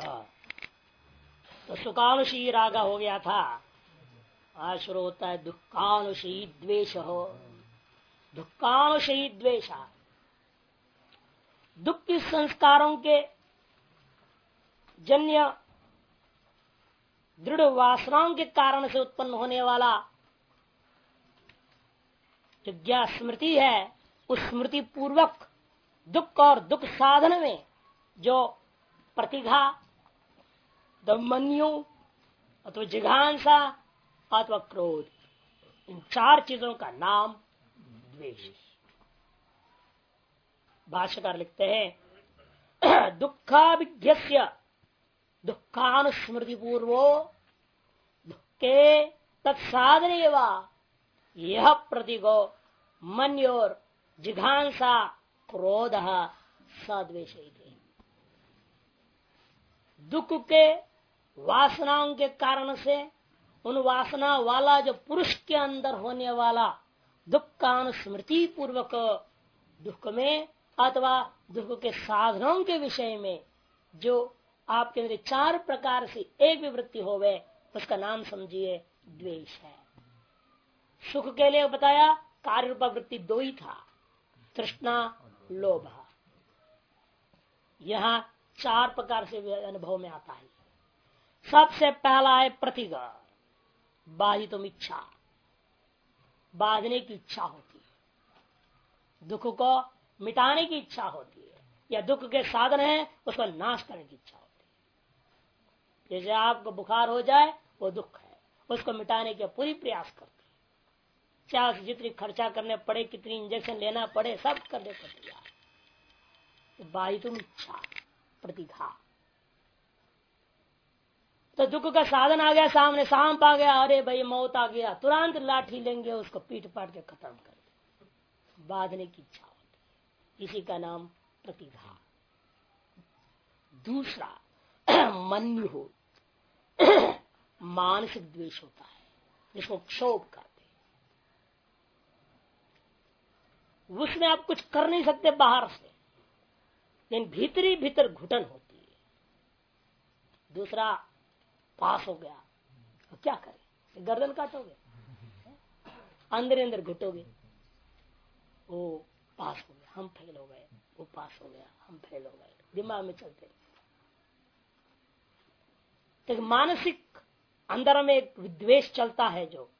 हाँ। तो सुखानुशी रागा हो गया था। आज शुरू होता है दुखानुशी द्वेष। हो दुखानुशी द्वेषा। दुख की संस्कारों के जन्य दृढ़ वासनाओं के कारण से उत्पन्न होने वाला जो ज्ञा स्मृति है, उस स्मृति पूर्वक दुख और दुख साधन में जो प्रतिघा दमन्यु अथवा जिघांसा अथवा क्रोध। इन चार चीज़ों का नाम द्वेष। भाष्यकार लिखते हैं दुखाभिज्ञ दुखानुस्मृति पूर्वो दुखे तत्साधने यह प्रतिगो मनोर जिघांसा क्रोध सद्वेश दुख के वासनाओं के कारण से उन वासना वाला जो पुरुष के अंदर होने वाला दुख का अनुस्मृति पूर्वक दुख में अथवा दुख के साधनों के विषय में जो आपके अंदर चार प्रकार से एक विवृत्ति हो गए उसका नाम समझिए द्वेष है। सुख के लिए बताया कार्य रूपा वृत्ति दो ही था, तृष्णा, लोभ। यहाँ चार प्रकार से अनुभव में आता है। सबसे पहला है प्रतिगा। बाधित इच्छा। बाधने की इच्छा होती है। दुख को मिटाने की इच्छा होती है। या दुख के साधन है, उसको नाश करने की इच्छा होती है। जैसे आपको बुखार हो जाए, वो दुख है। उसको मिटाने के पूरी प्रयास करते चाहे जितनी खर्चा करने पड़े, कितनी इंजेक्शन लेना पड़े, सब करने को तैयार। इच्छा, प्रतिघा। तो दुख का साधन आ गया, सामने सांप आ गया, अरे भाई, मौत आ गया। तुरंत लाठी लेंगे, उसको पीट पाट के खत्म कर दे। बांधने की इच्छा होती इसी का नाम प्रतिभा दूसरा मन्यु हो मानसिक द्वेष होता है। जिसको क्षोभ करते उसमें आप कुछ कर नहीं सकते बाहर से। लेकिन भीतरी भीतर घुटन होती है। दूसरा पास हो गया। तो क्या करे? गर्दन काटोगे? अंदर अंदर घुटोगे। वो पास हो गया। हम फेल हो गए। वो पास हो गया। हम फेल हो गए। दिमाग में चलते। तो मानसिक अंदर में एक विद्वेश चलता है जो।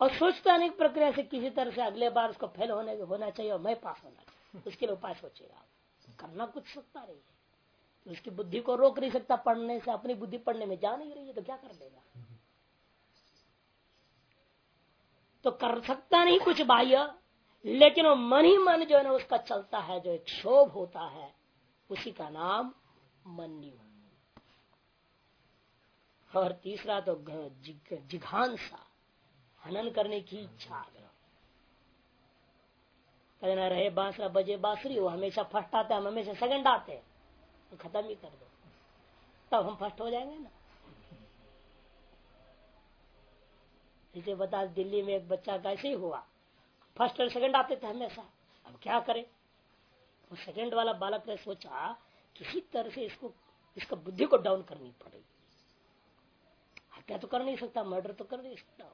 और सोचता नहीं प्रक्रिया से किसी तरह से अगले बार उसको फेल होने होना चाहिए और मैं पास होना चाहिए। उसके लिए उपाय सोचेगा करना कुछ सकता नहीं है। तो उसकी बुद्धि को रोक नहीं सकता पढ़ने से, अपनी बुद्धि पढ़ने में जा नहीं रही है तो क्या कर देगा? तो कर सकता नहीं कुछ बाह्य, लेकिन वो मन ही मन जो है ना, उसका चलता है, जो एक क्षोभ होता है, उसी का नाम मन्यु। और तीसरा तो जिघांसा, हनन करने की इच्छा। कहना, रहे बांसरा, बजे बांसुरी, वो हमेशा फ़र्स्ट आते हम हमेशा सेकंड आते हैं। तो खत्म ही कर दो। तब हम फ़र्स्ट हो जाएँगे ना। इसे बता, दिल्ली में एक बच्चा कैसे ही हुआ। फ़र्स्ट और सेकंड आते थे हमेशा। अब क्या करे? वो सेकंड वाला बालक ने सोचा, किसी तरह से इसको, इसका बुद्धि को डाउन करनी पड़ेगी। हत्या तो कर नहीं सकता मर्डर तो कर नहीं सकता।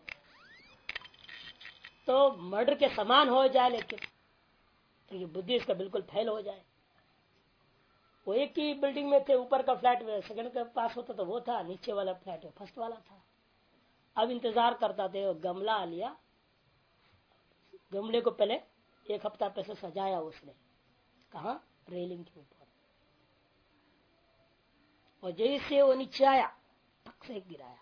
तो मर्डर के समान हो जाए लेकिन तो ये बुद्धि इसका बिल्कुल फेल हो जाए। वो एक ही बिल्डिंग में थे, ऊपर का फ्लैट सेकंड का पास होता तो वो था, नीचे वाला फ्लैट फ़र्स्ट वाला था। अब इंतज़ार करता थे, गमला लिया। गमले को पहले एक हफ़्ता पैसे सजाया उसने। कहा? रेलिंग के ऊपर। और जैसे वो नीचे आया टक से गिराया।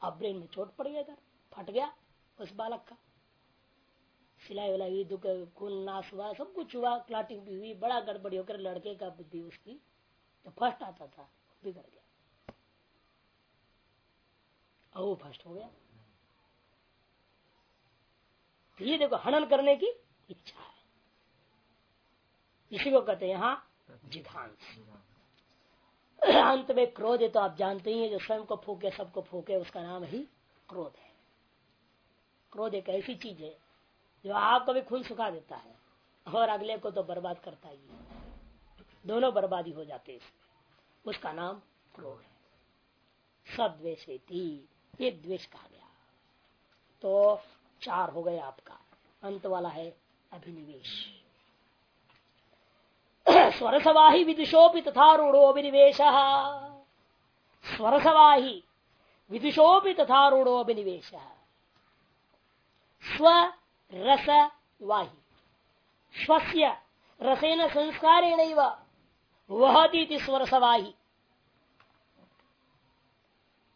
अब ब्रेन में चोट पड़ गया इधर, फट गया, उस बालक का। सिलाई विलाई दुख, खून, नाश हुआ, सब कुछ हुआ क्लाटिंग भी हुई, बड़ा गड़बड़ी होकर लड़के का बुद्धि उसकी जो फ़र्स्ट आता था, बिगड़ गया। वो फ़र्स्ट हो गया। तो ये देखो, हनन करने की इच्छा है। इसी को कहते हैं यहाँ जिघांस अंत में क्रोध है तो आप जानते ही हैं, जो स्वयं को फूके, सबको फूके, उसका नाम ही क्रोध है। क्रोध एक ऐसी चीज़ है जो आपको भी खून सुखा देता है और अगले को तो बर्बाद करता ही दोनों बर्बादी हो जाते उसका नाम क्रोध है। सद्वेश द्वेष कहा गया। तो चार हो गए आपका। अंत वाला है अभिनिवेश। स्वरसवाही विदुषोपि तथा रूढ़ो अभिनिवेश। स्वरसवाही विदुषोपि तथा रूढ़ो अभिनिवेश। स्व रस वाही स्वस्य रसेन संस्कारेण वहती स्वरसवाही।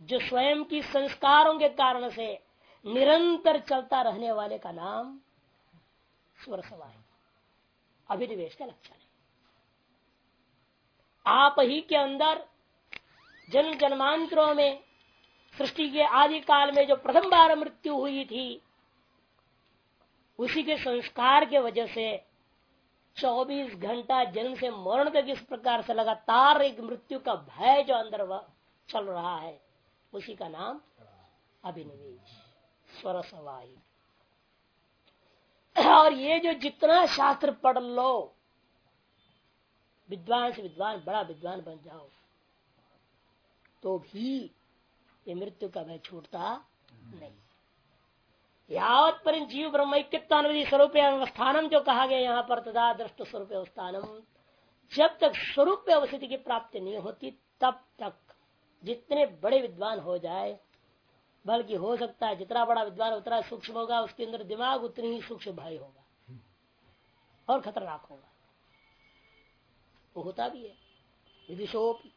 जो स्वयं की संस्कारों के कारण से निरंतर चलता रहने वाले का नाम स्वरसवाही। अभिनिवेश का लक्षण है। आप ही के अंदर जन्म जन्मांतरों में सृष्टि के आदि काल में जो प्रथम बार मृत्यु हुई थी उसी के संस्कार के वजह से 24 घंटा जन्म से मरण तक इस प्रकार से लगातार एक मृत्यु का भय जो अंदर वह चल रहा है उसी का नाम अभिनिवेश स्वर सवाही और ये जो जितना शास्त्र पढ़ लो विद्वान से विद्वान बड़ा विद्वान बन जाओ तो भी ये मृत्यु का भय छूटता नहीं। यावत पर जीव ब्रह्मक्यत्वानुविधि स्वरूप अवस्थानम जो कहा गया यहाँ पर तदा दृष्ट स्वरूप अवस्थानम जब तक स्वरूप अवस्थिति की प्राप्ति नहीं होती, तब तक जितने बड़े विद्वान हो जाए, बल्कि हो सकता है जितना बड़ा विद्वान उतना सूक्ष्म होगा, उसके अंदर दिमाग उतनी ही सूक्ष्म भय होगा और खतरनाक होगा। वो होता भी है। विदिशोपी।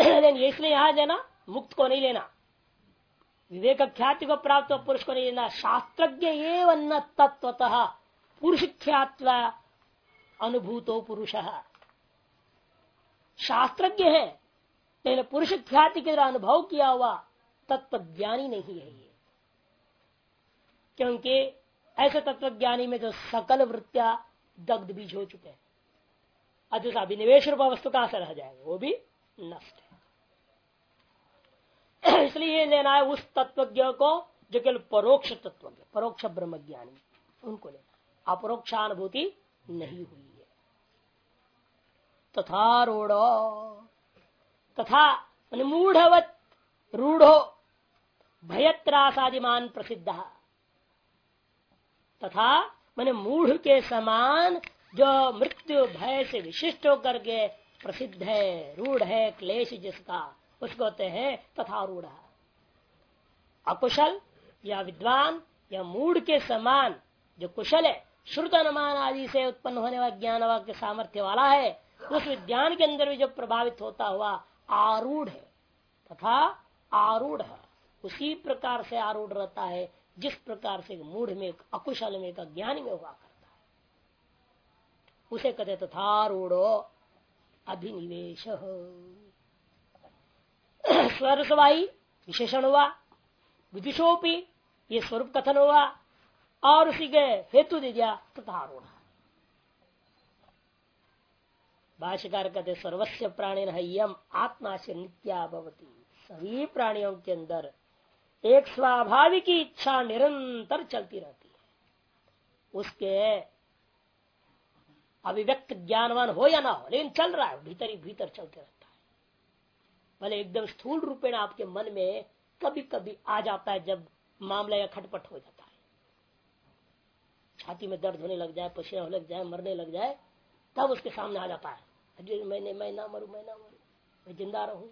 लेकिन इसलिए यहाँ देना मुक्त को नहीं लेना। विवेक ख्याति को प्राप्त पुरुष को नहीं लेना शास्त्रज्ञ तत्वतः पुरुष ख्यात्व अनुभूतो पुरुष। शास्त्रज्ञ है लेकिन पुरुष ख्याति के अनुभव किया हुआ तत्व ज्ञानी नहीं है ये। क्योंकि ऐसे तत्वज्ञानी में जो सकल वृत्तिया दग्ध बीज हो चुके हैं अभिनिवेश रूप वस्तु कहाँ से रह जाएगा? वो भी नष्ट है। इसलिए लेना है उस तत्वज्ञ को, जो केवल परोक्ष तत्व परोक्ष ब्रह्म ज्ञानी उनको लेना अपरोक्षानुभूति नहीं हुई है। तथा रोड़ो तथा मूढ़वत रूढ़ो, भयत्रासादिमान प्रसिद्ध। तथा मैंने मूढ़ के समान जो मृत्यु, भय से विशिष्ट होकर के प्रसिद्ध है, रूढ़ है, क्लेश जिसका उसको कहते हैं तथा रूढ़ अकुशल या विद्वान या मूढ़ के समान जो कुशल है, श्रुत अनुमान आदि से उत्पन्न होने वाला ज्ञान वाक्य सामर्थ्य वाला है, उस विज्ञान के अंदर भी जो प्रभावित होता हुआ आरूढ़ है, तथा आरूढ़ उसी प्रकार से आरूढ़ रहता है, जिस प्रकार से मूढ़ में, अकुशल में का ज्ञान में हुआ करता है। उसे कहते तथारूढ़ो अभिनिवेश। स्वर सवाई विशेषण हुआ, विदिशोपी ये स्वरूप कथन हुआ, और उसी के हेतु दे दिया तथारूढ़। भाष्यकार कहते सर्वस्व प्राणी यम आत्मा से नित्या भवती। सभी प्राणियों के अंदर एक स्वाभाविक इच्छा निरंतर चलती रहती है। उसके अभिव्यक्त ज्ञानवान हो या ना हो, लेकिन चल रहा है, भीतर ही भीतर चलते रहता भले एकदम स्थूल रूपेण आपके मन में कभी कभी आ जाता है जब मामला या खटपट हो जाता है। छाती में दर्द होने लग जाए, पसीना होने लग जाए, मरने लग जाए, तब उसके सामने आ जाता है। मैंने मैं ना मरू, मैं ना मरू, मैं ज़िंदा रहूँ।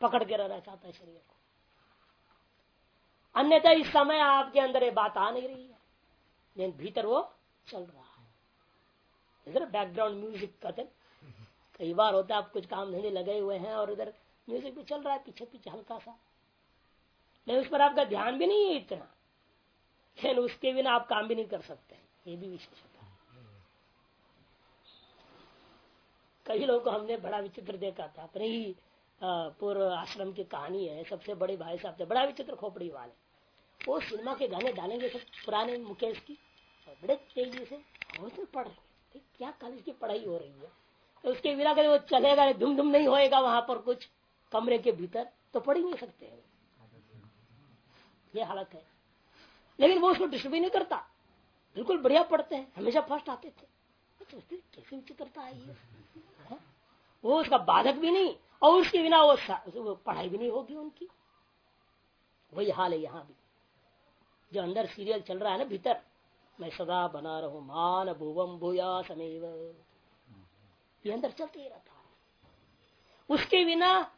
पकड़ के रहना चाहता है शरीर को। अन्यथा इस समय आपके अंदर ये बात आ नहीं रही है। लेकिन भीतर वो चल रहा है। इधर बैकग्राउंड म्यूज़िक का कई बार होता है, आप कुछ काम धंधे लगे हुए हैं और इधर म्यूज़िक भी चल रहा है, पीछे पीछे हल्का सा लेकिन उस पर आपका ध्यान भी नहीं है इतना। लेकिन उसके बिना आप काम भी नहीं कर सकते ये भी विशेष कई लोगों को हमने बड़ा विचित्र देखा था। अपने ही पूर्व आश्रम की कहानी है, सबसे बड़े भाई साहब थे, बड़ा विचित्र खोपड़ी वाले। वो सिनेमा के गाने डालेंगे सब पुराने मुकेश की बड़े तेज़ी से तो पढ़ रहे क्या कॉलेज की पढ़ाई हो रही है। तो उसके बिना कभी वो चलेगा धुम धुम नहीं होएगा वहाँ पर कुछ कमरे के भीतर तो पढ़ ही नहीं सकते हैं ये हालत है। लेकिन वो उसको डिस्टर्ब नहीं करता। बिल्कुल बढ़िया पढ़ते हैं हमेशा फ़र्स्ट आते थे। सोचते कैसे विचित्रता है ये। हाँ? वो उसका बाधक भी नहीं और उसके बिना वो, वो पढ़ाई भी नहीं होगी उनकी। वही हाल है यहाँ भी। जो अंदर सीरियल चल रहा है ना भीतर मैं सदा बना रहूँ मान भुवम भूया समेव ये अंदर चलते ही रहता है। उसके बिना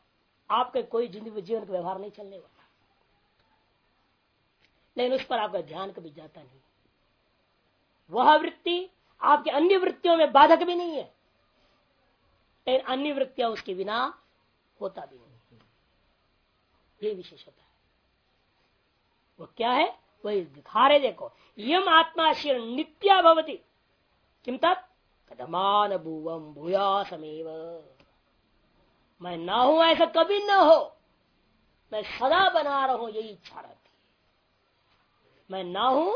आपके कोई ज़िंदगी, जीवन का व्यवहार नहीं चलने वाला। लेकिन उस पर आपका ध्यान कभी जाता नहीं। वह वृत्ति आपके अन्य वृत्तियों में बाधक भी नहीं है। लेकिन अन्य वृत्तियाँ उसके बिना होता भी नहीं। ये विशेषता है। वो क्या है? वही दिखा रहे देखो। यम आत्मा शिर नित्या भवती। किम कदमान भूवम भूया समेव मैं ना हूँ, ऐसा कभी न हो। मैं सदा बना रहा हूँ यही इच्छा रहती मैं ना हूँ,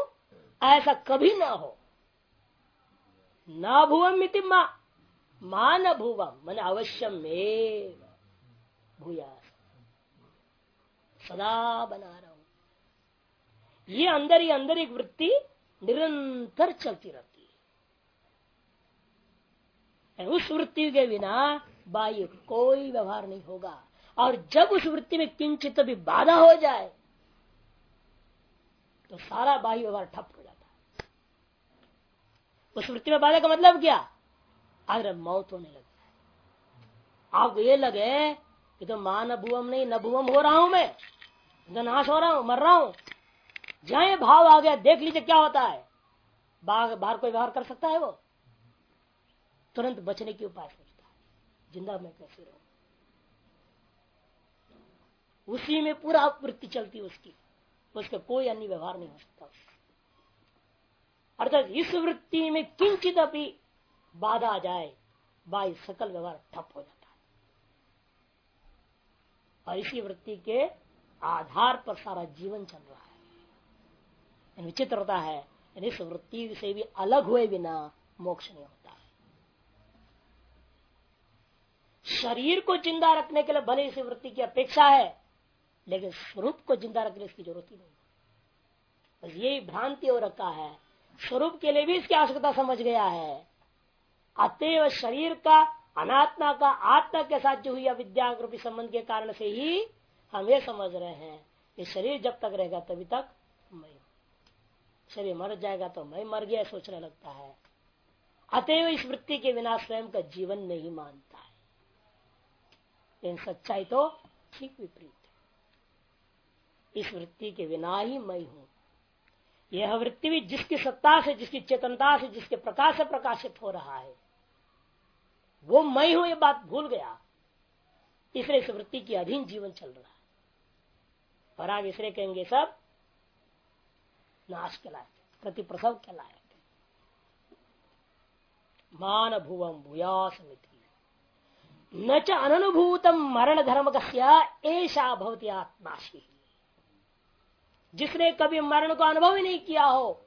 ऐसा कभी ना हो। ना भुवम मिति माँ माँ न भुवम मैंने अवश्यम भूया सदा बना रहा। हूँ ये अंदर ही अंदर एक वृत्ति निरंतर चलती रहती उस वृत्ति के बिना बाह्य कोई व्यवहार नहीं होगा। और जब उस वृत्ति में किंचित भी बाधा हो जाए तो सारा बाह्य व्यवहार ठप हो जाता है। उस वृत्ति में बाधा का मतलब क्या? अगर मौत होने लगे। आपको ये लगे कि तो माँ न भुवम नहीं, न भुवम हो रहा हूँ मैं। तो नाश हो रहा हूँ, मर रहा हूँ। जहाँ भाव आ गया, देख लीजिए क्या होता है। बाहर कोई व्यवहार कर सकता है वो? तुरंत बचने की उपाय सोचता है। ज़िंदा मैं कैसे रहूँ? उसी में पूरा वृत्ति चलती उसकी। उसका कोई अन्य व्यवहार नहीं हो सकता अर्थात इस वृत्ति में किंचित अभी बाधा आ जाए बाई सकल व्यवहार ठप हो जाता है। और इसी वृत्ति के आधार पर सारा जीवन चल रहा है। विचित्रता है। इस वृत्ति से भी अलग हुए बिना मोक्ष नहीं होता है शरीर को ज़िंदा रखने के लिए भले इस वृत्ति की अपेक्षा है, लेकिन स्वरूप को ज़िंदा रखने की ज़रूरत ही नहीं। बस यही भ्रांति हो रखा है। स्वरूप के लिए भी इसकी आवश्यकता समझ गया है। अतएव शरीर का, अनात्मा का, आत्मा के साथ जो हुई विद्या रूपी संबंध के कारण से ही हम ये समझ रहे हैं कि शरीर जब तक रहेगा तभी तक मैं शरीर मर जाएगा तो मैं मर गया, सोचने लगता है। अतएव इस वृत्ति के बिना स्वयं का जीवन नहीं मानता। इन सच्चाई तो ठीक विपरीत है। इस वृत्ति के बिना ही मैं हूँ। यह वृत्ति भी जिसकी सत्ता से, जिसकी चेतनता से, जिसके प्रकाश से प्रकाशित हो रहा है, वो मैं हूँ, ये बात भूल गया। इसलिए इस वृत्ति की अधीन जीवन चल रहा है। और आगे इसलिए कहेंगे, सब नाश के लायक प्रति प्रसव के लायक मान भुवम भूया समिति न च अनुभूतम मरण धर्म ऐसा भवती आत्माशी। जिसने कभी मरण को अनुभव ही नहीं किया हो,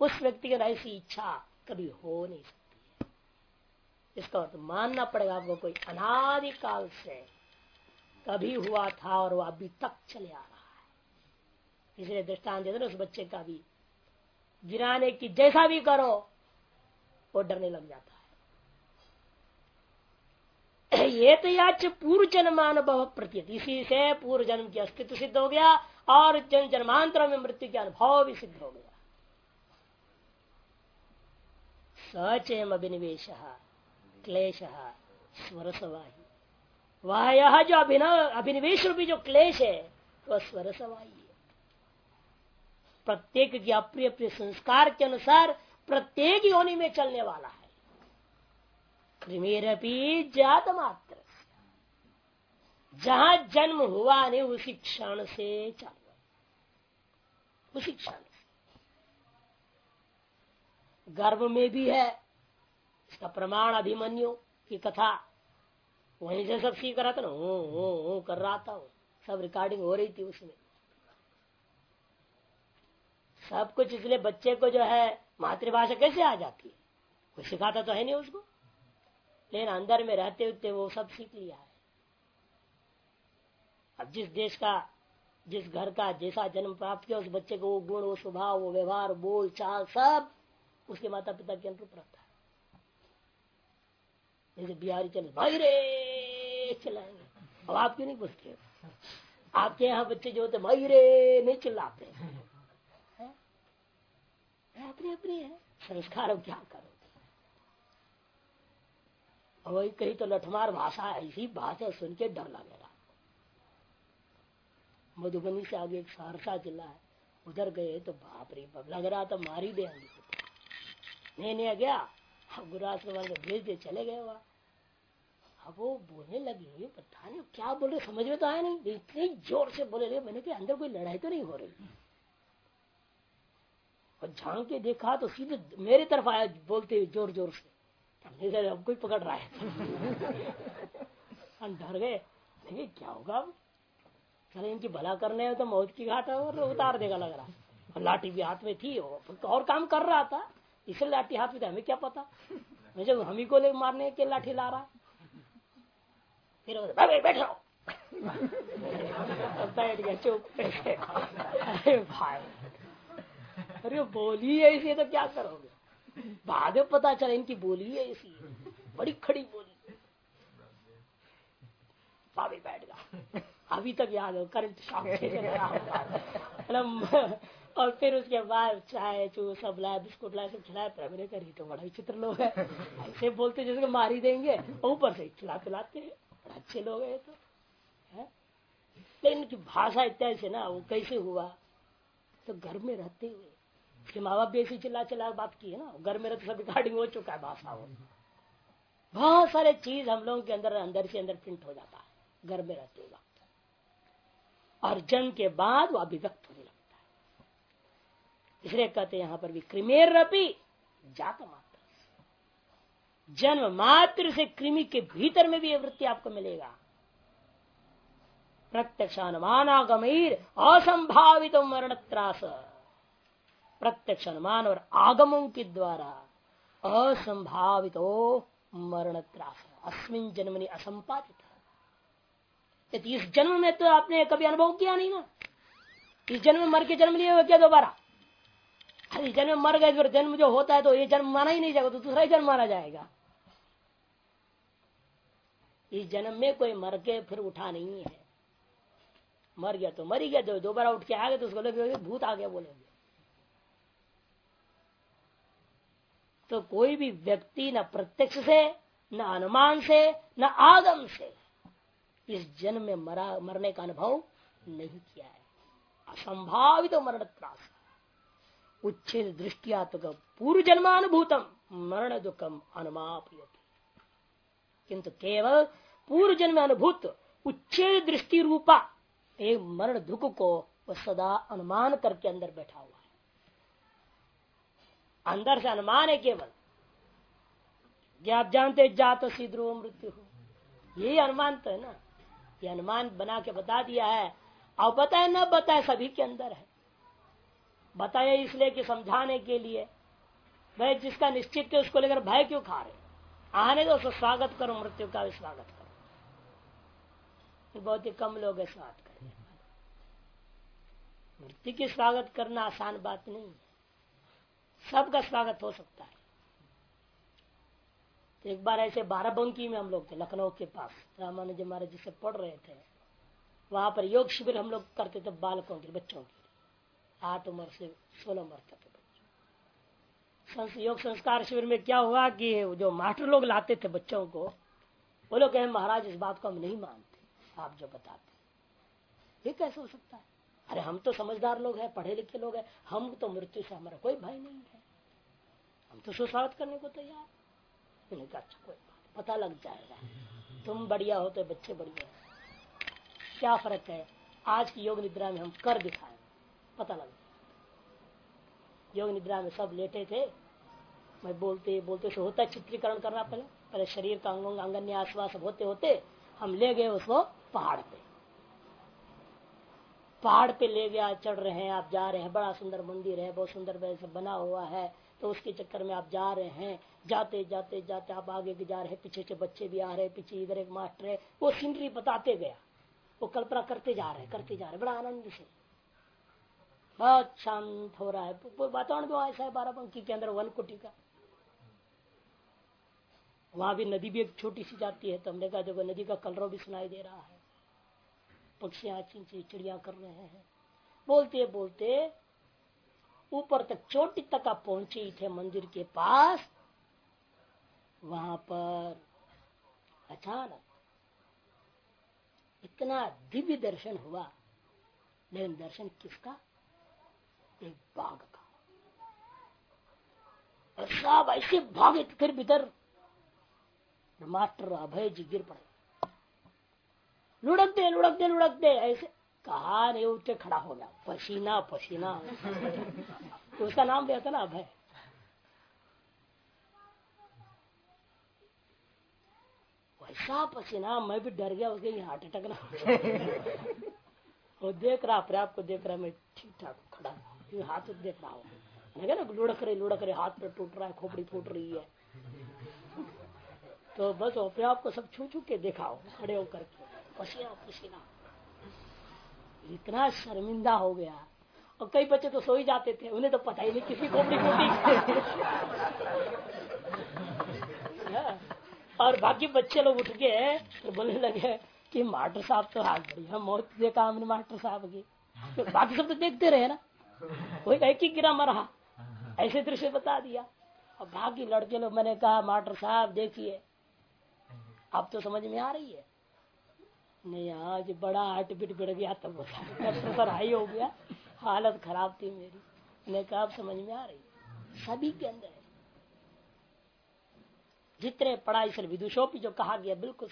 उस व्यक्ति की ऐसी इच्छा कभी हो नहीं सकती। इसका अर्थ मानना पड़ेगा आपको, कोई अनादिकाल से कभी हुआ था और वो अभी तक चले आ रहा है। इसलिए दृष्टान देते उस बच्चे का भी। गिराने की जैसा भी करो, वो डरने लग जाता है। ये तो याच पूर्व जन्मानुभव प्रतीत इसी से पूर्व जन्म की अस्तित्व सिद्ध हो गया और जन जन्मांतर में मृत्यु के अनुभव भी सिद्ध हो गया। सचेम अभिनिवेश, क्लेश, स्वरसवाही। वह यह जो अभिनव अभिनिवेश रूपी जो क्लेश है वह स्वरसवाही है। प्रत्येक की अप्रिय प्रिय संस्कार के अनुसार प्रत्येक योनि में चलने वाला है। कृमेरपी जात मात्र। जहाँ जन्म हुआ नहीं उसी क्षण से चालू। उसी क्षण से। गर्भ में भी है, इसका प्रमाण अभिमन्यु की कथा। वहीं से सब सीख रहा था ना, हो कर रहा था सब रिकॉर्डिंग हो रही थी उसमें। सब कुछ इसलिए बच्चे को जो है मातृभाषा कैसे आ जाती है? कोई सिखाता तो है नहीं उसको। लेकिन अंदर में रहते हुए वो सब सीख लिया है। अब जिस देश का, जिस घर का जैसा जन्म प्राप्त किया, उस बच्चे को वो गुण, वो स्वभाव, वो व्यवहार, बोल, चाल सब उसके माता पिता के अनुरूप रहता है। जैसे बिहारी चले भाई रे, चिल्लाएँगे। अब आप क्यों नहीं पूछते आपके यहाँ बच्चे जो होते भाई रे, नहीं चिल्लाते। अपने अपने संस्कार क्या करो? वही कही तो लठमार भाषा ऐसी भाषा सुन के डर लगेगा। मधुबनी से आगे एक सहरसा जिला है, उधर गए तो बाप रे बाप, लग रहा था मारी देंगे। नहीं नहीं गया। गुरुआश्रम को भेज दे चले गए वहाँ। अब वो बोलने लगी पता नहीं क्या बोल रहे, समझ में तो आया नहीं। इतने ज़ोर से बोले रहे मैंने कहा, अंदर कोई लड़ाई तो नहीं हो रही। और झाँक के देखा तो सीधे मेरी तरफ़ आया, बोलते हुए ज़ोर ज़ोर से। हमने अब कोई पकड़ रहा है। हम डर गए। देखिए, क्या होगा अब? चले, इनकी भला करने है तो मौत की घाट और उतार देगा लग रहा और लाठी भी हाथ में थी और काम कर रहा था। इसलिए लाठी हाथ में था हमें क्या पता? मैं जब हम ही को ले मारने के लाठी ला रहा। फिर बैठ रहा बैठ गया, चुप अरे भाई, अरे बोली ऐसी तो क्या करोगे? बाद में पता चला इनकी बोली है ऐसी बड़ी खड़ी बोली। पावे बैठ गया अभी तक याद हो करंट शॉक और फिर उसके बाद चाय, चू, सब लाया, बिस्कुट लाया, सब खिलाया तो मैंने करी तो बड़ा विचित्र लोग है। ऐसे बोलते जैसे मार देंगे ऊपर से खिला पिलाते हैं। अच्छे लोग है तो। है? लेकिन भाषा इत्यादि से ना, वो कैसे हुआ? तो घर में रहते हुए उसके माँ बाप भी ऐसी चिल्ला चिल्ला बात की है ना? घर में तो सब रिकॉर्डिंग हो चुका है भाषा वो बहुत सारे चीज़ हम लोगों के अंदर अंदर से अंदर प्रिंट हो जाता है। घर में रहते हुए और जन्म के बाद वो अभिव्यक्त होने लगता है। इसलिए कहते हैं, यहाँ पर भी क्रिमेर रपी जात मात्र। जन्म मात्र से कृमि के भीतर में भी वृत्ति आपको मिलेगा। प्रत्यक्ष अनुमानागमीर असंभावित मरण त्रास प्रत्यक्ष अनुमान और आगमों के द्वारा असंभावित मरण त्रास अस्मिन जन्मनि असंपादित। इस जन्म में तो आपने कभी अनुभव किया नहीं ना। इस जन्म में मर के जन्म लिए हुए क्या दोबारा? इस जन्म में मर गए फिर जन्म जो होता है तो ये जन्म माना ही नहीं जाएगा तो दूसरा ही जन्म माना जाएगा। इस जन्म में कोई मर के फिर उठा नहीं है। मर गया तो मर गया तो दोबारा उठ के आ गए तो उसको लगे भूत आ गया बोलेंगे। तो कोई भी व्यक्ति न प्रत्यक्ष से, न अनुमान से, न आगम से इस जन्म में मरा, मरने का अनुभव नहीं किया है। असंभावित तो मरण त्रास। उच्छेद दृष्टिया तो पूर्व जन्मानुभूतम, मरण दुखम अनुमापियत। किंतु केवल पूर्व जन्म अनुभूत उच्छेद दृष्टि रूपा, एक मरण दुख को वह सदा अनुमान करके अंदर बैठा हुआ अंदर से अनुमान है केवल। आप जानते जात ध्रुव मृत्यु हो। यही अनुमान तो है ना। ये अनुमान बना के बता दिया है। अब बताए, न बताए, सभी के अंदर है। बताए इसलिए कि समझाने के लिए। भाई, जिसका निश्चित के उसको लेकर भय क्यों खा रहे आने दो स्वागत करो, मृत्यु का भी स्वागत करो। बहुत ही कम लोग है स्वागत करें मृत्यु की स्वागत करना आसान बात नहीं है। सबका स्वागत हो सकता है। तो एक बार ऐसे बाराबंकी में हम लोग थे, लखनऊ के पास। रामानुज महाराज जिससे पढ़ रहे थे। वहाँ पर योग शिविर हम लोग करते थे बालकों के बच्चों के आठ उम्र से सोलह उम्र तक योग संस्कार शिविर में क्या हुआ कि जो मास्टर लोग लाते थे बच्चों को, वो लोग कहे, महाराज, इस बात को हम नहीं मानते। आप जो बताते ये कैसे हो सकता है? अरे हम तो समझदार लोग हैं, पढ़े लिखे लोग हैं, हम तो मृत्यु से हमारा कोई भय नहीं है। हम तो सुस्वागत करने को तैयार कहा अच्छा कोई बात पता लग जाएगा। तुम बढ़िया हो तो बच्चे बढ़िया क्या फ़र्क है? आज की योग निद्रा में हम कर दिखाए। पता लग योग निद्रा में सब लेटे थे। मैं बोलते बोलते से होता है चित्रीकरण करना पहले। पहले शरीर का अंगों अंगन्य आसपास होते होते हम ले गए उसको पहाड़ पे। पहाड़ पे ले गया, चढ़ रहे हैं, आप जा रहे हैं, बड़ा सुंदर मंदिर है, बहुत सुंदर वैसे बना हुआ है तो उसके चक्कर में आप जा रहे हैं, जाते जाते जाते, आप आगे जा रहे हैं, पीछे से बच्चे भी आ रहे हैं, पीछे इधर एक मास्टर है, वो सीनरी बताते गया, वो कल्पना करते जा रहे करते जा रहे बड़ा आनंद से। बहुत शांत हो रहा है वातावरण भी ऐसा है, बाराबंकी के अंदर, वन कुटी का। वहाँ भी नदी भी एक छोटी सी जाती है तो हमने कहा देखो, नदी का कलरव भी सुनाई दे रहा है। पक्षियाँ चिड़िया कर रहे हैं। बोलते बोलते ऊपर तक चोटी तक आप पहुँचे थे मंदिर के पास। वहाँ पर अचानक इतना दिव्य दर्शन हुआ। लेकिन दर्शन किसका? एक बाघ का। और सब ऐसे भागे फिर भीतर मास्टर अभय जी गिर पड़े। लुढ़क दे लुढ़क दे लुढ़क दे ऐसे कहा नहीं उठे खड़ा हो गया। पसीना पसीना। तो उसका नाम दिया था ना, अभय। वैसा पसीना, मैं भी डर गया, उसके हार्ट अटैक ना वो देख रहा, अपने आप को देख रहा, मैं ठीक ठाक खड़ा हाथ देख रहा हूँ। ना, लुढ़क रहे लुढ़क रहे, हाथ पे टूट रहा है, खोपड़ी फूट रही है। तो बस अपने आप को सब छू छू के देखा, खड़े होकर के। पसीना पसीना। इतना शर्मिंदा हो गया। और कई बच्चे तो सो ही जाते थे, उन्हें तो पता ही नहीं किसी खोपड़ी फूटी हाँ। और बाकी बच्चे लोग उठ गए तो बोलने लगे कि मास्टर साहब तो हाथ बढ़िया मौत देखा हमने मास्टर साहब की। तो बाकी सब तो देखते रहे ना। कोई एक ही गिरा मरा ऐसे दृश्य बता दिया। और बाकी लड़के लोग, मैंने कहा, मास्टर साहब, देखिए, अब तो समझ में आ रही है। नहीं, आज बड़ा हार्ट बिट बिड़ गया, तब प्रेशर हाई हो गया, हालत खराब थी मेरी। ने कहा समझ में आ रही सभी के अंदर जितने पढ़ाई से विदुषों की जो कहा गया, बिल्कुल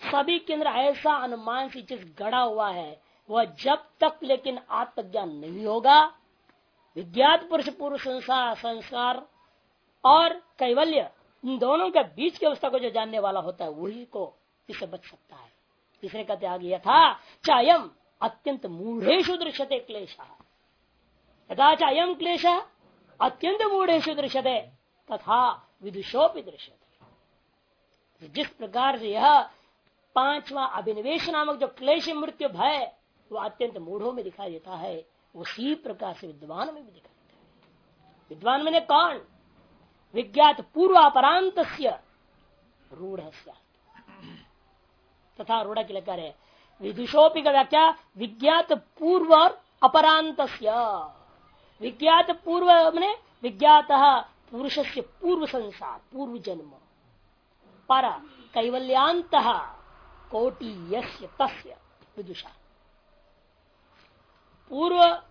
सभी के अंदर ऐसा अनुमान से चीज़ गड़ा हुआ है, वह जब तक लेकिन आत्मज्ञान नहीं होगा, विज्ञात पुरुष, पूर्व संसार संस्कार और कैवल्य, इन दोनों के बीच की अवस्था को जो जानने वाला होता है, वही को इससे बच सकता है। तीसरे का त्याग यह था चायम अत्यंत मूढ़ेशु दृश्यते क्लेश। यथा चायम क्लेश, अत्यंत मूढ़ेशु दृश्यते, तथा विदुषोपि दृश्यते। जिस प्रकार से यह पांचवा अभिनिवेश नामक जो क्लेश मृत्यु भय, वो अत्यंत मूढ़ों में दिखाई देता है, उसी प्रकार से विद्वान में भी दिखाई देता है। विद्वान मैंने कौन? विज्ञात पूर्व अपरांत रूढ़ तथा रूढ़ के लेकर है विदुषोपी का व्याख्या विज्ञात पूर्व और अपरांत विज्ञात पूर्व मैंने विज्ञात पुरुष से पूर्व संसार पूर्व जन्म पर कैवल्यांत कोटि विदुषा। पूर्व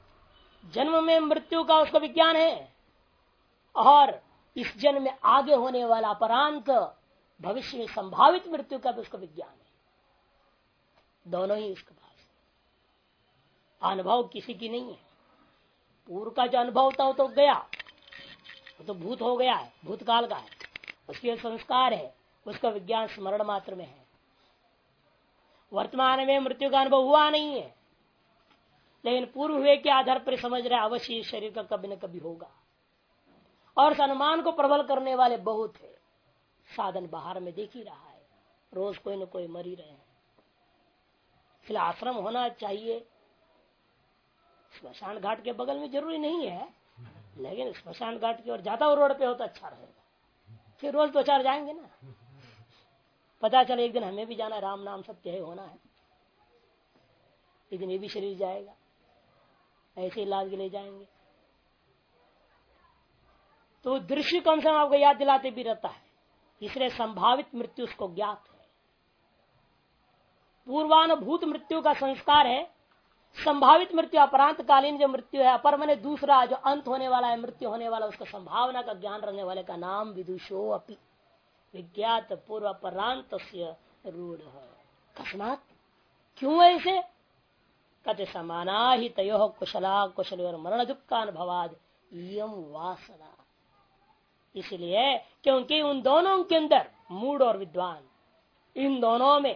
जन्म में मृत्यु का उसका विज्ञान है, और इस जन्म में आगे होने वाला अपरांत भविष्य में संभावित मृत्यु का भी उसका विज्ञान है। दोनों ही उसके पास अनुभव किसी की नहीं है। पूर्व का जो अनुभव था, वो तो गया। वो तो भूत हो गया है, भूतकाल का है। उसके संस्कार है, उसका विज्ञान स्मरण मात्र में है। वर्तमान में मृत्यु का अनुभव हुआ नहीं है। लेकिन पूर्व हुए के आधार पर समझ रहे अवश्य शरीर का कभी न कभी होगा। और उस अनुमान को प्रबल करने वाले बहुत है। साधन बाहर में देख ही रहा है। रोज कोई न कोई मर ही रहे हैं। इसलिए आश्रम होना चाहिए। स्मशान घाट के बगल में ज़रूरी नहीं है, लेकिन स्मशान घाट की ओर ज़्यादा रोड पे हो तो अच्छा रहेगा। फिर रोज दो चार जाएँगे ना। पता चले एक दिन हमें भी जाना राम नाम सत्य है, होना है। एक दिन ये भी शरीर जाएगा। ऐसे इलाज के लिए जाएँगे। तो दृश्य कम से आपको याद दिलाते भी रहता है। इसलिए संभावित मृत्यु उसको ज्ञात है। पूर्वानुभूत मृत्यु का संस्कार है। संभावित मृत्यु अपरांत कालीन जो मृत्यु है, अपर मैंने दूसरा जो अंत होने वाला है, मृत्यु होने वाला, उसका संभावना का ज्ञान रखने वाले का नाम विदुषो अपी। विज्ञात पूर्व अपरांत रूढ़ क्यों ऐसे कत समाना ही तयो कुशला कुशल मरण दुख का अनुभवाद यम वासना। इसलिए क्योंकि उन दोनों के अंदर मूड और विद्वान, इन दोनों में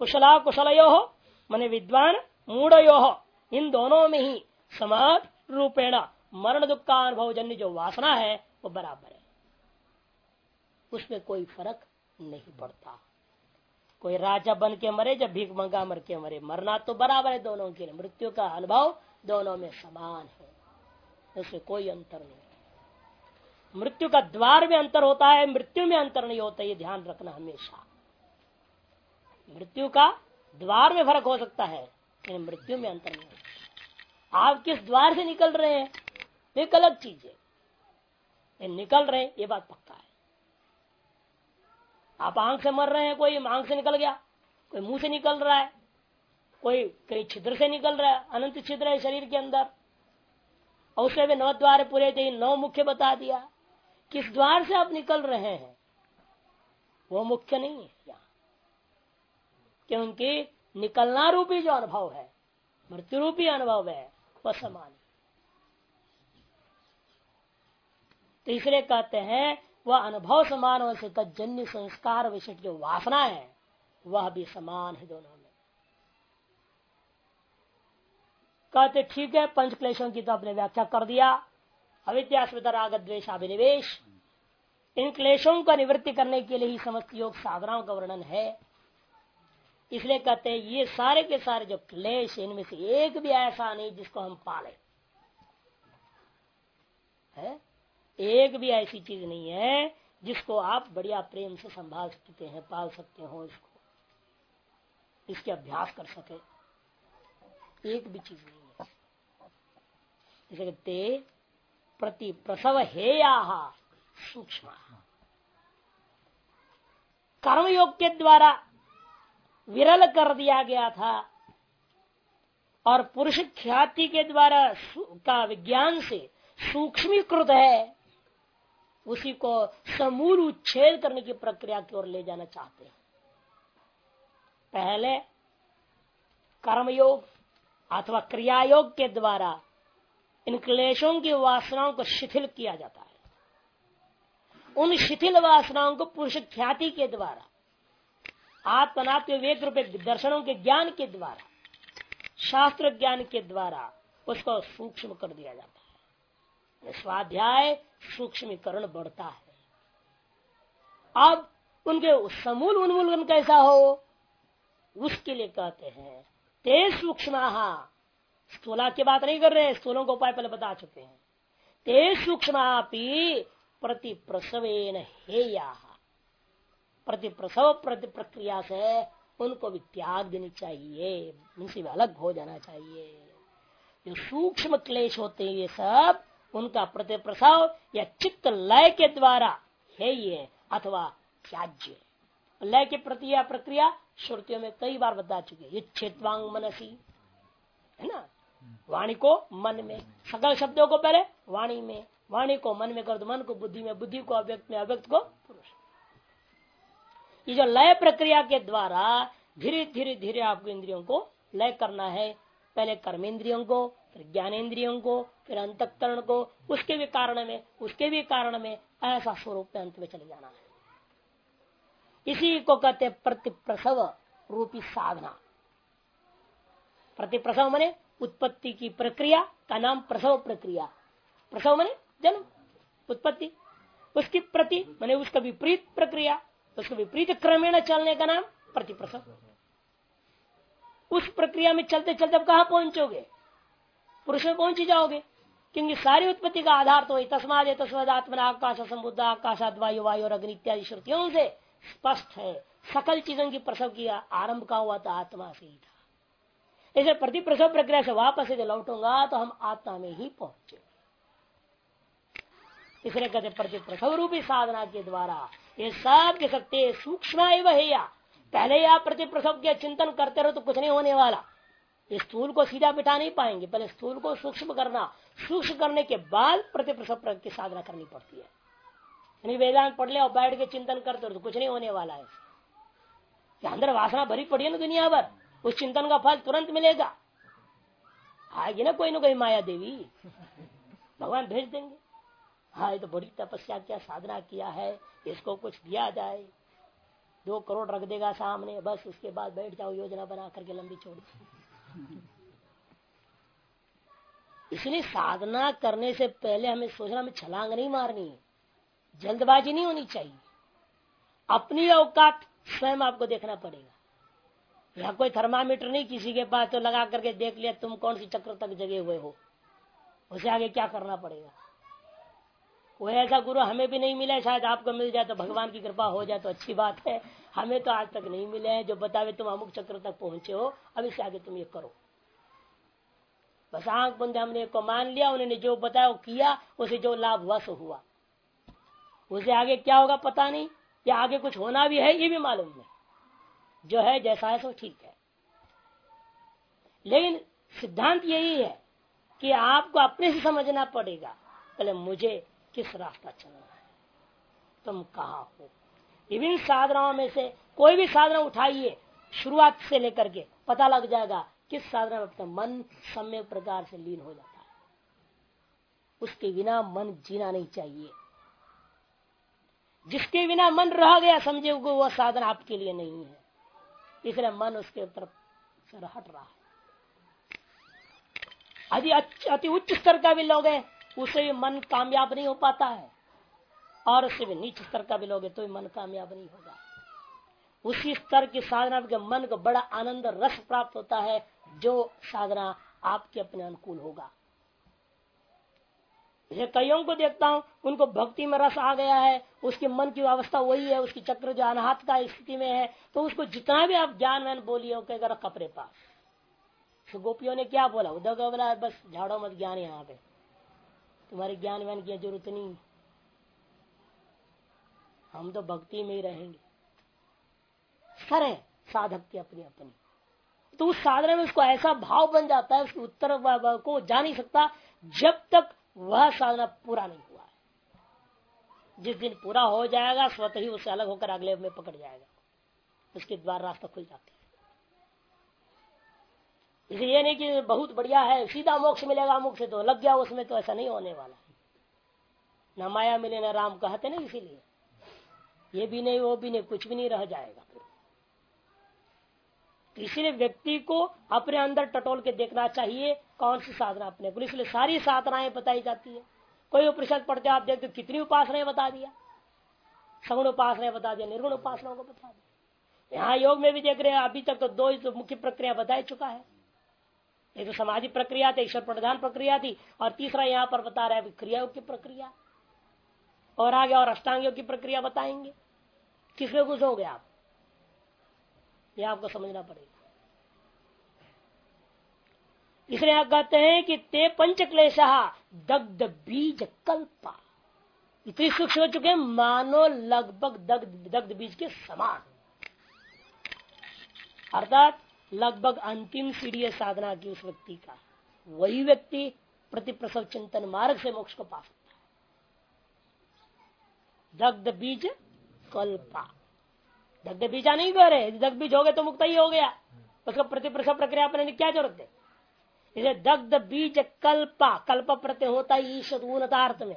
कुशला कुशलयो, मैंने विद्वान मूढ़यो, इन दोनों में ही समान रूपेण मरण दुख का अनुभव जन्य जो वासना है, वो बराबर है। उसमें कोई फ़र्क नहीं पड़ता। कोई राजा बन के मरे, जब भीख मंगा मर के मरे, मरना तो बराबर है दोनों के लिए। मृत्यु का अनुभव दोनों में समान है। उसमें कोई अंतर नहीं। मृत्यु का द्वार में अंतर होता है, मृत्यु में अंतर नहीं होता, ये ध्यान रखना हमेशा। मृत्यु का द्वार में फ़र्क हो सकता है, लेकिन मृत्यु में अंतर नहीं होता आप किस द्वार से निकल रहे हैं एक अलग चीज़ है। निकल रहे, ये बात पक्का है। आप आँख से मर रहे हैं, कोई आँख से निकल गया, कोई मुँह से निकल रहा है, कोई कई छिद्र से निकल रहा है, अनंत छिद्र है शरीर के अंदर। और उसमें भी नव द्वार पूरे थे नौ मुख्य बता दिया। किस द्वार से आप निकल रहे हैं, वो मुख्य नहीं है यहाँ। क्योंकि निकलना रूपी जो अनुभव है, मृत्यु रूपी अनुभव है, वह समान तीसरे कहते हैं, वह अनुभव समान हो से जन्य संस्कार विशिष्ट जो वासना है, वह भी समान है दोनों में। कहते, ठीक है पंच क्लेशों की तो आपने व्याख्या कर दिया। अविद्यास्मृत द्वेश अभिनिवेश। इन क्लेशों का निवृत्ति करने के लिए ही समस्त योग साधनाओं का वर्णन है। इसलिए कहते हैं, ये सारे के सारे जो क्लेश, इनमें से एक भी ऐसा नहीं जिसको हम पाले। है? एक भी ऐसी चीज़ नहीं है जिसको आप बढ़िया प्रेम से संभाल सकते हैं, पाल सकते हो इसको। इसके अभ्यास कर सके। एक भी चीज़ नहीं है। इसे कहते प्रति प्रसव हेया सूक्ष्म। कर्मयोग के द्वारा विरल कर दिया गया था। और पुरुष ख्याति के द्वारा का विज्ञान से सूक्ष्मीकृत है, उसी को समूल उच्छेद करने की प्रक्रिया की ओर ले जाना चाहते हैं। पहले कर्मयोग अथवा क्रियायोग के द्वारा इन क्लेशों की वासनाओं को शिथिल किया जाता है। उन शिथिल वासनाओं को पुरुष ख्याति के द्वारा आत्मनात्म विवेक रूप दर्शनों के ज्ञान के द्वारा, शास्त्र ज्ञान के द्वारा उसको सूक्ष्म कर दिया जाता है। स्वाध्याय सूक्ष्मीकरण बढ़ता है। अब उनके समूल उन्मूलन कैसा हो, उसके लिए कहते हैं, ते सूक्ष्म स्थूला की बात नहीं कर रहे हैं, स्थूलों को उपाय पहले बता चुके हैं। ते सूक्ष्म प्रति प्रसवेन हेया। प्रति प्रसव प्रति प्रक्रिया से उनको भी त्याग देनी चाहिए। उनसे भी अलग हो जाना चाहिए। जो सूक्ष्म क्लेश होते हैं ये सब, उनका प्रति प्रसव या चित्त लय के द्वारा है ये, अथवा त्याज्य। लय के प्रति या प्रक्रिया श्रुतियों में कई बार बता चुके ये क्षेत्रवांग मनसी, है ना? वाणी को मन में, सकल शब्दों को पहले वाणी में, वाणी को मन में कर दो। मन को बुद्धि में, बुद्धि को अव्यक्त में, अव्यक्त को पुरुष ये जो लय प्रक्रिया के द्वारा धीरे धीरे धीरे आपको इंद्रियों को लय करना है। पहले कर्मेंद्रियों को, फिर ज्ञानेन्द्रियों को, फिर अंतकरण को, उसके भी कारण में, उसके भी कारण में ऐसा स्वरूप अंत में चले जाना है। इसी को कहते प्रतिप्रसव रूपी साधना। प्रतिप्रसव मने उत्पत्ति की प्रक्रिया का नाम प्रसव प्रक्रिया। प्रसव मने जन्म, उत्पत्ति। उसकी प्रति मैंने उसका विपरीत प्रक्रिया। उसका विपरीत क्रमेण चलने का नाम प्रतिप्रसव। उस प्रक्रिया में चलते चलते अब कहा पहुंचोगे? पुरुष में पहुँच जाओगे, क्योंकि सारी उत्पत्ति का आधार तो तस्माद तस्मद आकाश समुद्र आकाशात वायु वायु और अग्नि इत्यादि श्रुतियों से स्पष्ट है। सकल चीज़ों की प्रसव किया आरंभ का हुआ था? आत्मा से ही था। इसे प्रति प्रसव प्रक्रिया से वापस यदि लौटूँगा तो हम आत्मा में ही पहुँचे इसलिए कहते प्रति प्रसव रूपी साधना के द्वारा ये सब के सकते सूक्ष्म है पहले आप प्रति प्रसव के चिंतन करते रहो तो कुछ नहीं होने वाला। स्थूल को सीधा बिठा नहीं पाएँगे, पहले स्थूल को सूक्ष्म करना। सूक्ष्म करने के बाद प्रति प्रसव की साधना करनी पड़ती है। यानी वेदांत पढ़ ले और बैठ के चिंतन करते रहो तो कुछ नहीं होने वाला है। अंदर वासना भरी पड़ी है ना दुनिया भर। उस चिंतन का फल तुरंत मिलेगा। आएगी ना कोई ना कोई माया देवी। भगवान भेज देंगे। हाँ तो बड़ी तपस्या क्या साधना किया है? इसको कुछ दिया जाए। दो करोड़ रख देगा सामने, बस उसके बाद बैठ जाओ, योजना बना करके लंबी चौड़ी। इसलिए साधना करने से पहले हमें सोचना, हमें छलांग नहीं मारनी। है जल्दबाजी नहीं होनी चाहिए। अपनी औकात स्वयं आपको देखना पड़ेगा। यहाँ कोई थर्मामीटर नहीं, किसी के पास तो लगा करके देख लिया, तुम कौन सी चक्र तक जगे हुए हो? उसे आगे क्या करना पड़ेगा? वो ऐसा गुरु हमें भी नहीं मिला शायद आपको मिल जाए तो भगवान की कृपा हो जाए तो अच्छी बात है। हमें तो आज तक नहीं मिले हैं, जो बतावे तुम अमुक चक्र तक पहुँचे हो, अब इससे आगे तुम ये करो। बस आँख बंद हमने को मान लिया, उन्होंने जो बताया वो किया, उसे जो लाभ हुआ सो हुआ। उसे आगे क्या होगा पता नहीं, या आगे कुछ होना भी है, ये भी मालूम नहीं। जो है, जैसा है सो ठीक है। लेकिन सिद्धांत यही है कि आपको अपने से समझना पड़ेगा पहले मुझे किस रास्ता चलना है? तुम कहा हो? विभिन्न साधनाओं में से कोई भी साधना उठाइए, शुरुआत से लेकर के पता लग जाएगा किस साधना में मन सम्यक प्रकार से लीन हो जाता है। उसके बिना मन जीना नहीं चाहिए। जिसके बिना मन रह गया, समझे वह साधन आपके लिए नहीं है। इसलिए मन उसके तरफ़ से हट रहा है। अति उच्च स्तर का भी लोग है। उसे भी मन कामयाब नहीं हो पाता है। और उससे भी नीच स्तर का भी लोग तो भी मन कामयाब नहीं होगा। उसी स्तर की साधना के मन को बड़ा आनंद, रस प्राप्त होता है, जो साधना आपके अपने अनुकूल होगा। जैसे कईयों को देखता हूँ, उनको भक्ति में रस आ गया है, उसके मन की अवस्था वही है, उसकी चक्र जो अनाहत का स्थिति में है तो उसको जितना भी आप ज्ञान वैन बोलिए कपड़े पास। तो गोपियों ने क्या बोला? का बोला बस झाड़ो मत ज्ञान यहाँ पे। तुम्हारे ज्ञान वैन की ज़रूरत नहीं। हम तो भक्ति में ही रहेंगे। सर है, साधक की अपनी अपनी। तो उस साधना में उसको ऐसा भाव बन जाता है, उसके उत्तर को जा नहीं सकता, जब तक वह साधना पूरा नहीं हुआ है। जिस दिन पूरा हो जाएगा, स्वतः ही उससे अलग होकर अगले में पकड़ जाएगा। उसके द्वार रास्ता खुल जाते हैं। इसलिए नहीं कि बहुत बढ़िया है। सीधा मोक्ष मिलेगा, मोक्ष तो लग गया, उसमें तो ऐसा नहीं होने वाला। न माया मिले, न राम, कहते ना इसीलिए। ये भी नहीं, वो भी नहीं, कुछ भी नहीं रह जाएगा तो इसीलिए व्यक्ति को अपने अंदर टटोल के देखना चाहिए, कौन सी साधना अपने को। इसलिए सारी साधनाएँ बताई जाती है। कोई उपनिषद पढ़ते आप देखते कितनी उपासनाएँ बता दिया। सगुण उपासनाएँ बता दिया, निर्गुण उपासनाओं को बता दिया। यहाँ योग में भी देख रहे हैं, अभी तक तो दो तो मुख्य प्रक्रिया बताई चुका है। एक तो समाधि प्रक्रिया थी, ईश्वर प्रधान प्रक्रिया थी, और तीसरा यहाँ पर बता रहे हैं क्रिया की प्रक्रिया। और आगे और अष्टांग की प्रक्रिया बताएँगे। किसमें घुस हो गए आप? ये आपको समझना पड़ेगा। इसलिए आप कहते हैं कि ते पंच क्लेश दग्ध बीज कल्पा। इतनी सूक्ष्म हो चुके मानो लगभग दग्ध दग्ध बीज के समान। अर्थात लगभग अंतिम सीढ़ी साधना की उस व्यक्ति का। वही व्यक्ति प्रति प्रसव चिंतन मार्ग से मोक्ष को पा सकता है। दग्ध बीज कल्पा। दग्ध बीजा नहीं कह रहे दग्ध बीज हो गए तो मुक्त ही हो गया। उसका प्रति प्रसव प्रक्रिया अपने क्या ज़रूरत है? इसे दग्ध बीज कल्पा। कल्प प्रत्यय होता है ईश्वर ऊनतार्थ में।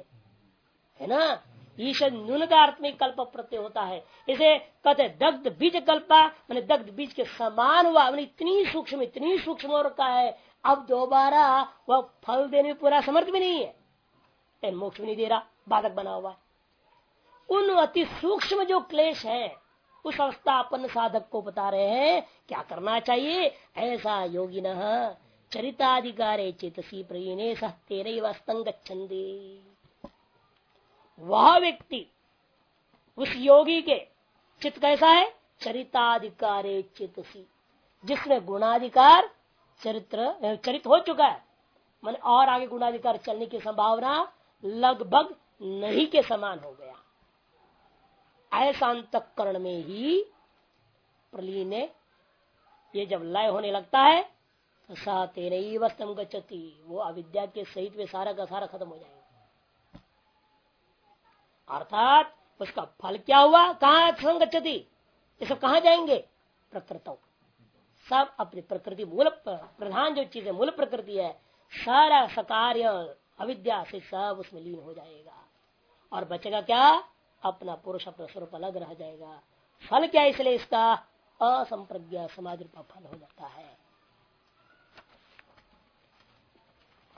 है ना? ईश्वर न्यूनता अर्थ में कल्प प्रत्यय होता है। इसे कहते दग्ध बीज कल्पा, मैंने दग्ध बीज के समान हुआ। मैंने इतनी सूक्ष्म इतनी सूक्ष्म का है। अब दोबारा वह फल देने में पूरा समर्थ भी नहीं है। मोक्ष भी नहीं दे रहा, बाधक बना हुआ है। उन अति सूक्ष्म जो क्लेश है, उस अवस्थापन साधक को बता रहे हैं, क्या करना चाहिए? ऐसा योगी न चरिताधिकारे चेतसी प्रवीणे सह तेरे वस्तंग वह व्यक्ति उस योगी के चित्त कैसा है? चरिताधिकारे चितसी जिसमें गुणाधिकार चरित्र चरित हो चुका है। मन और आगे गुणाधिकार चलने की संभावना लगभग नहीं के समान हो गया। ऐसा अंतकरण में ही प्रलीन ये जब लय होने लगता है तो सा तेरे वस्तम गति वो अविद्या के सहित में सारा का सारा खत्म हो जाएगा। अर्थात उसका फल क्या हुआ? कहा संगति ये सब कहा जाएँगे? प्रकृत। सब अपनी प्रकृति मूल प्रधान जो चीज़ है, मूल प्रकृति है, सारा सकार्य, अविद्या से सब उसमें लीन हो जाएगा। और बचेगा क्या? अपना पुरुष, अपना स्वरूप अलग रह जाएगा। फल क्या इसलिए इसका? असंप्रज्ञा समाज रूपा फल हो जाता है।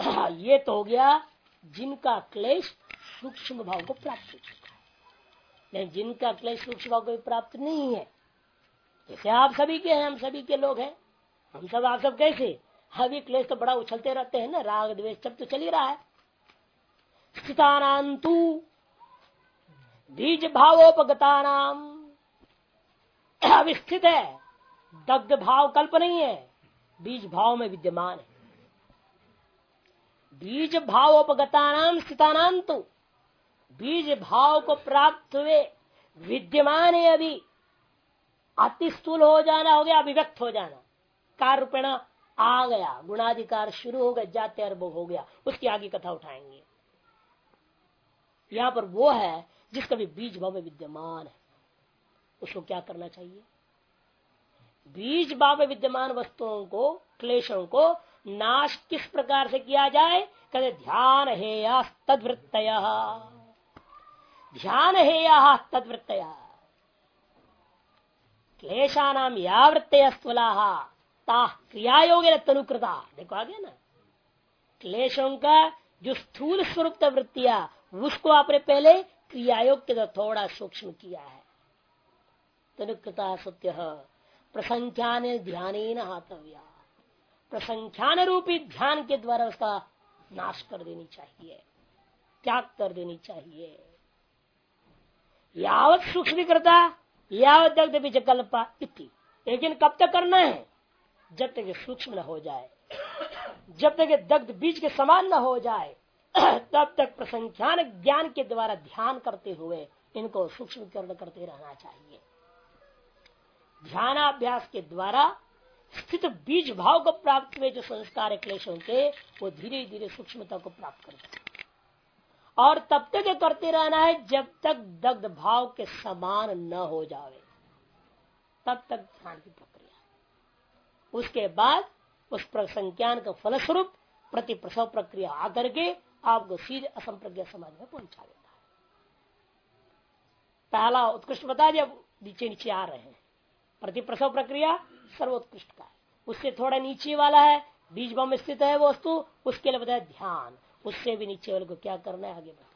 ये तो हो गया जिनका क्लेश सूक्ष्म भाव को प्राप्त हो चुका है। लेकिन जिनका क्लेश सूक्ष्म भाव को प्राप्त नहीं है, जैसे आप सभी के हैं, हम सभी के लोग हैं, हम सब आप सब कैसे? हवी क्लेश तो बड़ा उछलते रहते हैं ना, राग द्वेष सब तो चल ही रहा है। स्थितानांतु बीज भावोपगता नाम अविस्थित है, दग्ध भाव कल्प नहीं है, बीज भाव में विद्यमान है। बीज भावोपगता नाम स्थितानाम तो बीज भाव को प्राप्त हुए, विद्यमान है अभी अति स्थूल हो जाना, हो गया, अभिव्यक्त हो जाना। कार्य आ गया, गुणाधिकार शुरू हो गया जाते अरब हो गया। उसकी आगे कथा उठाएँगे। यहाँ पर वो है जिसका भी बीज भाव विद्यमान है। उसको क्या करना चाहिए? बीज भाव विद्यमान वस्तुओं को, क्लेशों को नाश किस प्रकार से किया जाए? कहते ध्यान हेया तदवृत्त ध्यान हेया तदवृत्त क्लेशा नाम या वृत्तय स्थूला क्रिया योगे तनुकृता। देखो आगे ना। क्लेशों का जो स्थूल स्वरूप वृत्तियाँ उसको आपने पहले क्रियायोग के द्वारा थोड़ा सूक्ष्म किया है। तनुकृता सत्य, प्रसंख्यान ध्यान हाथव्या प्रसंख्यान रूपी ध्यान के द्वारा उसका नाश कर देनी चाहिए, त्याग कर देनी चाहिए। यावत सूक्ष्म करता, यावत दग्ध बीच कल्पा इति। लेकिन कब तक करना है? जब तक सूक्ष्म न हो जाए। जब तक दग्ध बीज के समान न हो जाए, तब तक प्रसंख्यान ज्ञान के द्वारा ध्यान करते हुए इनको सूक्ष्मकरण करते रहना चाहिए। ध्यानाभ्यास के द्वारा स्थित बीज भाव को प्राप्त हुए जो संस्कार क्लेशों के, वो धीरे धीरे सूक्ष्मता को प्राप्त करते और तब तक करते रहना है जब तक दग्ध भाव के समान न हो जावे। तब तक ध्यान की प्रक्रिया। उसके बाद उस प्रसंज्ञान का फलस्वरूप प्रति प्रसव प्रक्रिया आकर के आपको सीधे असंप्रज्ञा समाज में पहुँचा देता है। पहला उत्कृष्ट बता दिया, नीचे नीचे आ रहे हैं। प्रति प्रसव प्रक्रिया सर्वोत्कृष्ट का है। उससे थोड़ा नीचे वाला है, बीज बम स्थित है वो वस्तु, उसके लिए बताया ध्यान। उससे भी नीचे वाले को क्या करना है, आगे बताया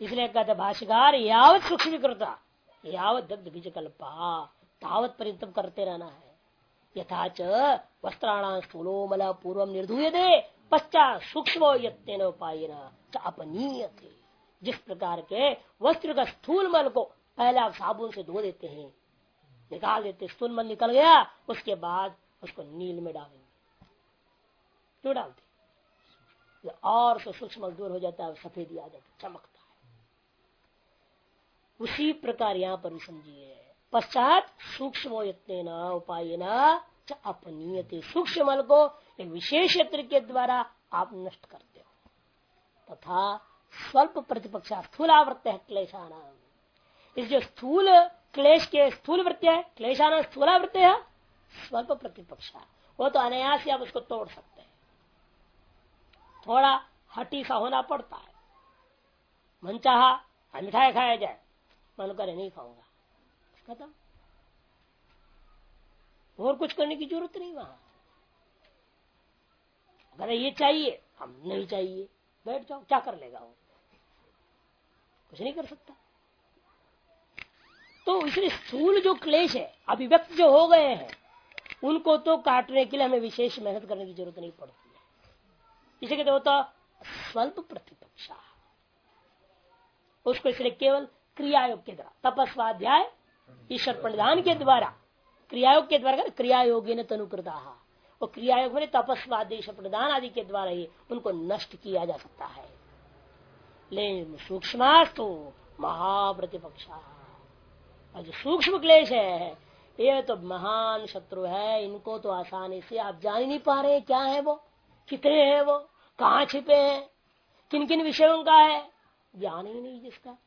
इसलिए कहते भाष्यकार, यावत सूक्ष्म करता यावत दग्ध बीज कल्पा तावत परितम करते रहना है। यथाच वस्त्राण स्थूलो मल पूर्व निर्धूय दे पश्चात सूक्ष्म उपाय अपनीय जिस प्रकार के वस्त्र का स्थूल मल को पहले आप साबुन से धो देते हैं, निकाल देते, स्थूल मल निकल गया, उसके बाद उसको नील में डालेंगे। क्यों डालते और तो सूक्ष्म दूर हो जाता है सफेदी आ जाती चमकता है। उसी प्रकार यहाँ पर भी समझिए, पश्चात सूक्ष्म उपाय अपनीयते। सूक्ष्म को एक विशेष यत्र के द्वारा आप नष्ट करते हो। तथा स्वल्प प्रतिपक्ष स्थूलावृत है क्लेशाना। इस जो स्थूल क्लेश के स्थूल वृत्ति है, क्लेशाना स्थूलावृत है, स्वल्प प्रतिपक्ष। वो तो अनायास आप उसको तोड़ सकते थोड़ा हटी सा होना पड़ता है। मन चाह मिठाई खाया जाए। मन करे नहीं खाऊँगा। खत्म। और कुछ करने की ज़रूरत नहीं वहाँ। अगर ये चाहिए, हम नहीं चाहिए, बैठ जाओ, क्या कर लेगा वो? कुछ नहीं कर सकता। तो इसलिए स्थूल जो क्लेश है, अभिव्यक्त जो हो गए हैं, उनको तो काटने के लिए हमें विशेष मेहनत करने की ज़रूरत नहीं पड़ती। इसे कहते होता स्वल्प प्रतिपक्षा। उसको इसलिए केवल क्रियायोग के द्वारा, तपस्वाध्याय, ईश्वर प्रधान के द्वारा, क्रियायोग के द्वारा क्रियायोगी ने तनुकृता। वो क्रियायोग में तपस्वादेश प्रदान आदि के द्वारा ही उनको नष्ट किया जा सकता है। लेकिन सूक्ष्म महाप्रतिपक्षा। और जो सूक्ष्म क्लेश है, ये तो महान शत्रु है, इनको तो आसानी से आप जान ही नहीं पा रहे क्या है वो। कितने हैं वो? कहाँ छिपे हैं? किन किन विषयों का है? ज्ञान ही नहीं जिसका।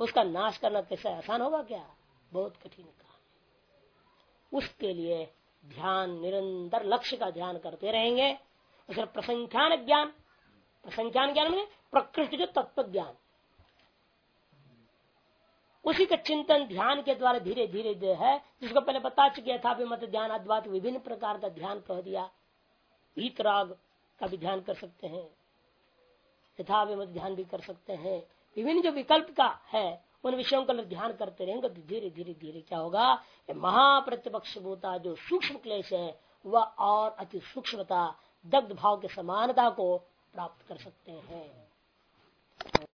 उसका नाश करना कैसे आसान होगा क्या? बहुत कठिन काम उसके लिए ध्यान, निरंतर लक्ष्य का ध्यान करते रहेंगे। उसे प्रसंख्यान ज्ञान। प्रसंख्यान ज्ञान में प्रकृति जो तत्व ज्ञान। उसी का चिंतन ध्यान के द्वारा धीरे धीरे है, जिसको पहले बता चुके था मत ध्यान अद्वात विभिन्न प्रकार का ध्यान कह दिया। राग का भी ध्यान कर सकते हैं यथा मत ध्यान भी कर सकते हैं। विभिन्न जो विकल्प का है, उन विषयों का ध्यान करते रहेंगे तो धीरे धीरे धीरे क्या होगा महाप्रतिपक्ष भूता जो सूक्ष्म क्लेश है, वह और अति सूक्ष्मता, दग्ध भाव के समानता को प्राप्त कर सकते हैं।